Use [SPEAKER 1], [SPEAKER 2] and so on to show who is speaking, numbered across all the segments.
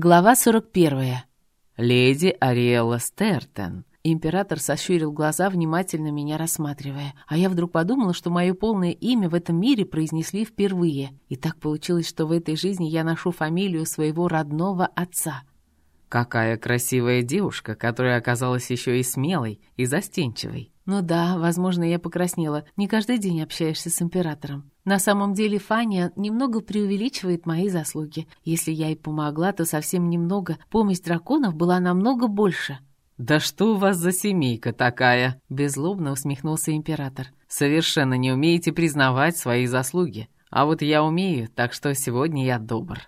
[SPEAKER 1] Глава 41. Леди Ариэла Стертон. Император сощурил глаза, внимательно меня рассматривая. А я вдруг подумала, что мое полное имя в этом мире произнесли впервые. И так получилось, что в этой жизни я ношу фамилию своего родного отца.
[SPEAKER 2] Какая красивая девушка, которая оказалась еще и смелой, и застенчивой.
[SPEAKER 1] Ну да, возможно, я покраснела. Не каждый день общаешься с императором. На самом деле Фаня немного преувеличивает мои заслуги. Если я ей помогла, то совсем немного. Помощь драконов была намного больше.
[SPEAKER 2] «Да что у вас за семейка такая?» — беззлобно усмехнулся император. «Совершенно не умеете признавать свои заслуги. А вот я умею, так что сегодня я добр.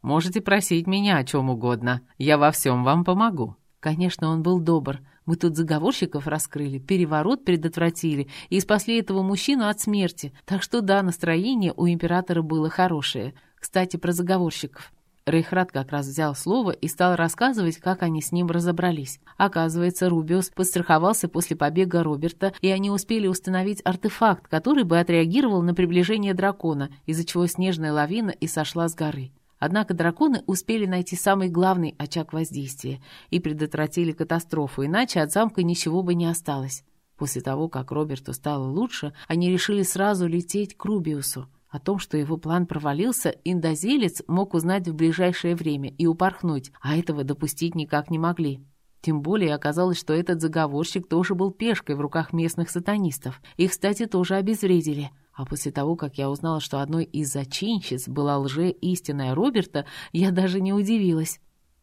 [SPEAKER 2] Можете просить меня о чем угодно. Я во всем вам помогу».
[SPEAKER 1] Конечно, он был добр. Мы тут заговорщиков раскрыли, переворот предотвратили и спасли этого мужчину от смерти. Так что да, настроение у императора было хорошее. Кстати, про заговорщиков. Рейхрат как раз взял слово и стал рассказывать, как они с ним разобрались. Оказывается, Рубиус подстраховался после побега Роберта, и они успели установить артефакт, который бы отреагировал на приближение дракона, из-за чего снежная лавина и сошла с горы. Однако драконы успели найти самый главный очаг воздействия и предотвратили катастрофу, иначе от замка ничего бы не осталось. После того, как Роберту стало лучше, они решили сразу лететь к Рубиусу. О том, что его план провалился, индозелец мог узнать в ближайшее время и упорхнуть, а этого допустить никак не могли. Тем более оказалось, что этот заговорщик тоже был пешкой в руках местных сатанистов. Их, кстати, тоже обезвредили. А после того, как я узнала, что одной из зачинщиц была лже-истинная Роберта, я даже не удивилась.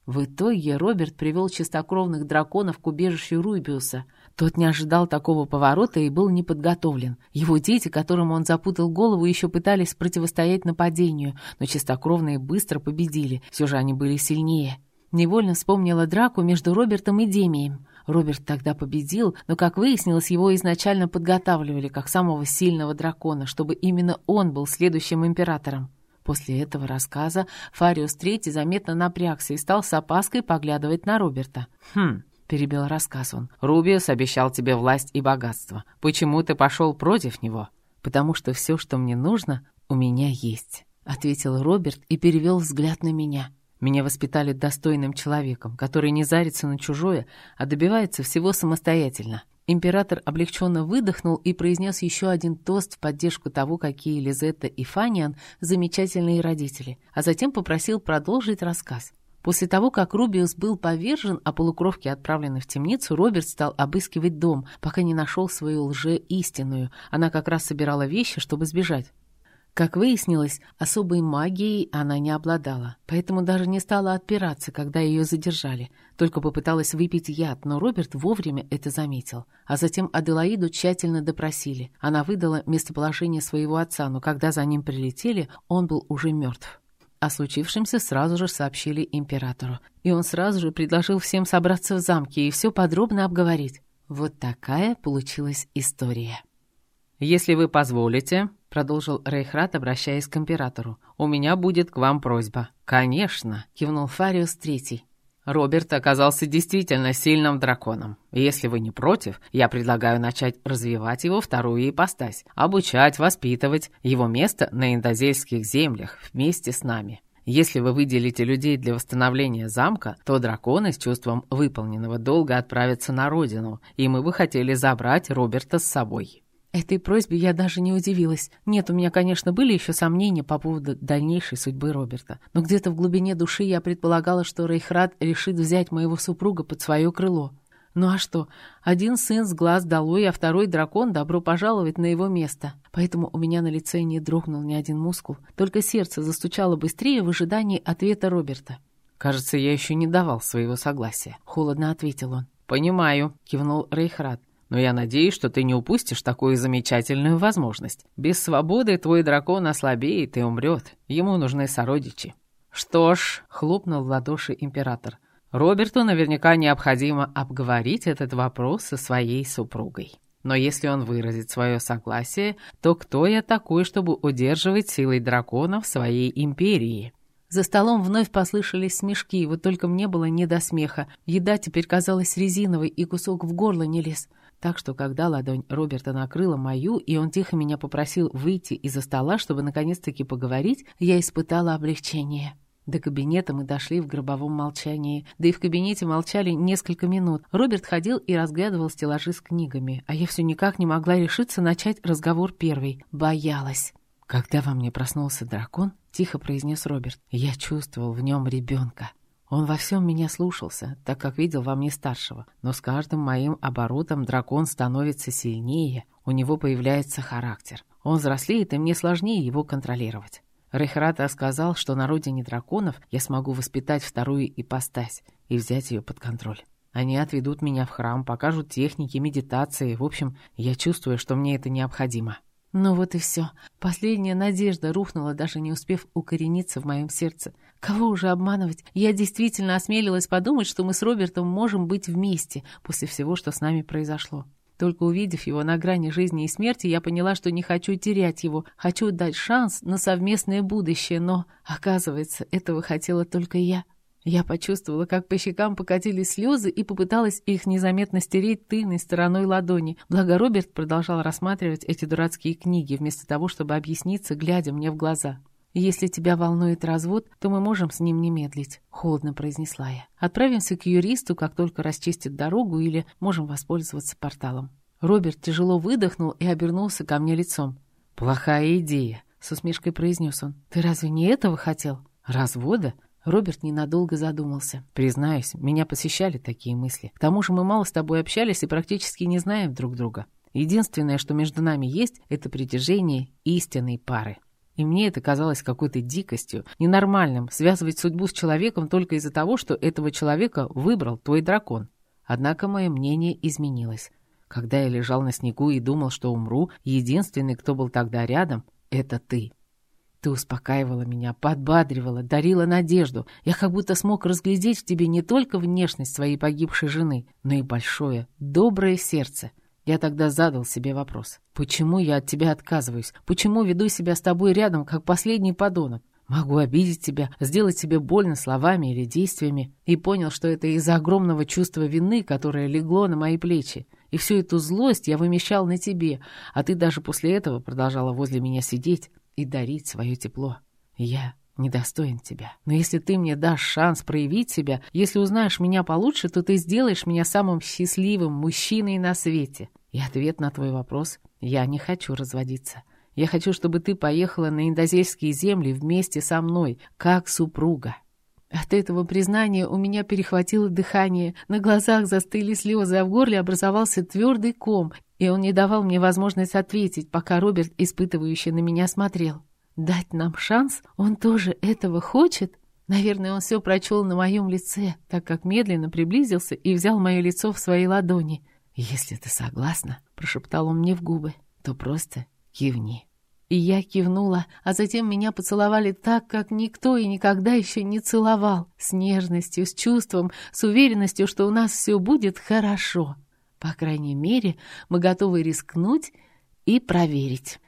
[SPEAKER 1] В итоге Роберт привел чистокровных драконов к убежищу Рубиуса. Тот не ожидал такого поворота и был неподготовлен. Его дети, которым он запутал голову, еще пытались противостоять нападению, но чистокровные быстро победили, все же они были сильнее. Невольно вспомнила драку между Робертом и Демием. Роберт тогда победил, но, как выяснилось, его изначально подготавливали как самого сильного дракона, чтобы именно он был следующим императором. После этого рассказа Фариус III заметно напрягся и стал с опаской поглядывать на Роберта.
[SPEAKER 2] «Хм», — перебил рассказ он, — «Рубиус обещал тебе власть и богатство. Почему ты пошел против него?»
[SPEAKER 1] «Потому что все, что мне нужно, у меня есть», — ответил Роберт и перевел взгляд на меня. Меня воспитали достойным человеком, который не зарится на чужое, а добивается всего самостоятельно. Император облегченно выдохнул и произнес еще один тост в поддержку того, какие Лизетта и Фаниан замечательные родители, а затем попросил продолжить рассказ. После того, как Рубиус был повержен, а полукровки отправлены в темницу, Роберт стал обыскивать дом, пока не нашел свою лже-истинную. Она как раз собирала вещи, чтобы сбежать. Как выяснилось, особой магией она не обладала, поэтому даже не стала отпираться, когда ее задержали. Только попыталась выпить яд, но Роберт вовремя это заметил. А затем Аделаиду тщательно допросили. Она выдала местоположение своего отца, но когда за ним прилетели, он был уже мертв. О случившемся сразу же сообщили императору. И он сразу же предложил всем собраться в замке и все подробно обговорить. Вот такая получилась история.
[SPEAKER 2] «Если вы позволите», — продолжил Рейхрат, обращаясь к императору, «у меня будет к вам просьба». «Конечно», — кивнул Фариус Третий. «Роберт оказался действительно сильным драконом. Если вы не против, я предлагаю начать развивать его вторую ипостась, обучать, воспитывать его место на индозельских землях вместе с нами». Если вы выделите людей для восстановления замка, то драконы с чувством выполненного долга отправятся на родину, и мы бы хотели забрать Роберта с собой.
[SPEAKER 1] Этой просьбе я даже не удивилась. Нет, у меня, конечно, были еще сомнения по поводу дальнейшей судьбы Роберта. Но где-то в глубине души я предполагала, что Рейхрад решит взять моего супруга под свое крыло. Ну а что? Один сын с глаз долой, а второй дракон добро пожаловать на его место. Поэтому у меня на лице не дрогнул ни один мускул, только сердце застучало быстрее в ожидании ответа Роберта.
[SPEAKER 2] «Кажется, я еще не давал своего согласия», — холодно ответил он. «Понимаю», — кивнул Рейхрад но я надеюсь, что ты не упустишь такую замечательную возможность. Без свободы твой дракон ослабеет и умрет. Ему нужны сородичи». «Что ж», — хлопнул в ладоши император, «Роберту наверняка необходимо обговорить этот вопрос со своей супругой. Но если он выразит свое согласие, то кто я такой, чтобы удерживать силой дракона в своей империи?»
[SPEAKER 1] За столом вновь послышались смешки, вот только мне было не до смеха. Еда теперь казалась резиновой, и кусок в горло не лез. Так что, когда ладонь Роберта накрыла мою, и он тихо меня попросил выйти из-за стола, чтобы наконец-таки поговорить, я испытала облегчение. До кабинета мы дошли в гробовом молчании. Да и в кабинете молчали несколько минут. Роберт ходил и разглядывал стеллажи с книгами, а я все никак не могла решиться начать разговор первой. Боялась. «Когда во мне проснулся дракон», — тихо произнес Роберт, — «я чувствовал в нем ребенка». Он во всем меня слушался, так как видел во мне старшего. Но с каждым моим оборотом дракон становится сильнее, у него появляется характер. Он взрослеет, и мне сложнее его контролировать. Рейхрата сказал, что на родине драконов я смогу воспитать вторую ипостась и взять ее под контроль. Они отведут меня в храм, покажут техники, медитации. В общем, я чувствую, что мне это необходимо. Ну вот и все. Последняя надежда рухнула, даже не успев укорениться в моем сердце. Кого уже обманывать? Я действительно осмелилась подумать, что мы с Робертом можем быть вместе после всего, что с нами произошло. Только увидев его на грани жизни и смерти, я поняла, что не хочу терять его, хочу дать шанс на совместное будущее, но, оказывается, этого хотела только я. Я почувствовала, как по щекам покатились слезы и попыталась их незаметно стереть тыльной стороной ладони. Благо Роберт продолжал рассматривать эти дурацкие книги, вместо того, чтобы объясниться, глядя мне в глаза. «Если тебя волнует развод, то мы можем с ним не медлить», — холодно произнесла я. «Отправимся к юристу, как только расчистит дорогу, или можем воспользоваться порталом». Роберт тяжело выдохнул и обернулся ко мне лицом. «Плохая идея», — с усмешкой произнес он. «Ты разве не этого хотел? Развода?» Роберт ненадолго задумался. «Признаюсь, меня посещали такие мысли. К тому же мы мало с тобой общались и практически не знаем друг друга. Единственное, что между нами есть, это притяжение истинной пары. И мне это казалось какой-то дикостью, ненормальным, связывать судьбу с человеком только из-за того, что этого человека выбрал твой дракон. Однако мое мнение изменилось. Когда я лежал на снегу и думал, что умру, единственный, кто был тогда рядом, это ты. Ты успокаивала меня, подбадривала, дарила надежду. Я как будто смог разглядеть в тебе не только внешность своей погибшей жены, но и большое, доброе сердце — я тогда задал себе вопрос. Почему я от тебя отказываюсь? Почему веду себя с тобой рядом, как последний подонок? Могу обидеть тебя, сделать тебе больно словами или действиями. И понял, что это из-за огромного чувства вины, которое легло на мои плечи. И всю эту злость я вымещал на тебе, а ты даже после этого продолжала возле меня сидеть и дарить свое тепло. Я недостоин тебя. Но если ты мне дашь шанс проявить себя, если узнаешь меня получше, то ты сделаешь меня самым счастливым мужчиной на свете. И ответ на твой вопрос — я не хочу разводиться. Я хочу, чтобы ты поехала на индозельские земли вместе со мной, как супруга. От этого признания у меня перехватило дыхание, на глазах застыли слезы, а в горле образовался твердый ком, и он не давал мне возможность ответить, пока Роберт, испытывающий на меня, смотрел. Дать нам шанс? Он тоже этого хочет? Наверное, он все прочел на моем лице, так как медленно приблизился и взял мое лицо в свои ладони. «Если ты согласна», — прошептал он мне в губы, — «то просто кивни». И я кивнула, а затем меня поцеловали так, как никто и никогда еще не целовал, с нежностью, с чувством, с уверенностью, что у нас все будет хорошо. По крайней мере, мы готовы рискнуть и проверить.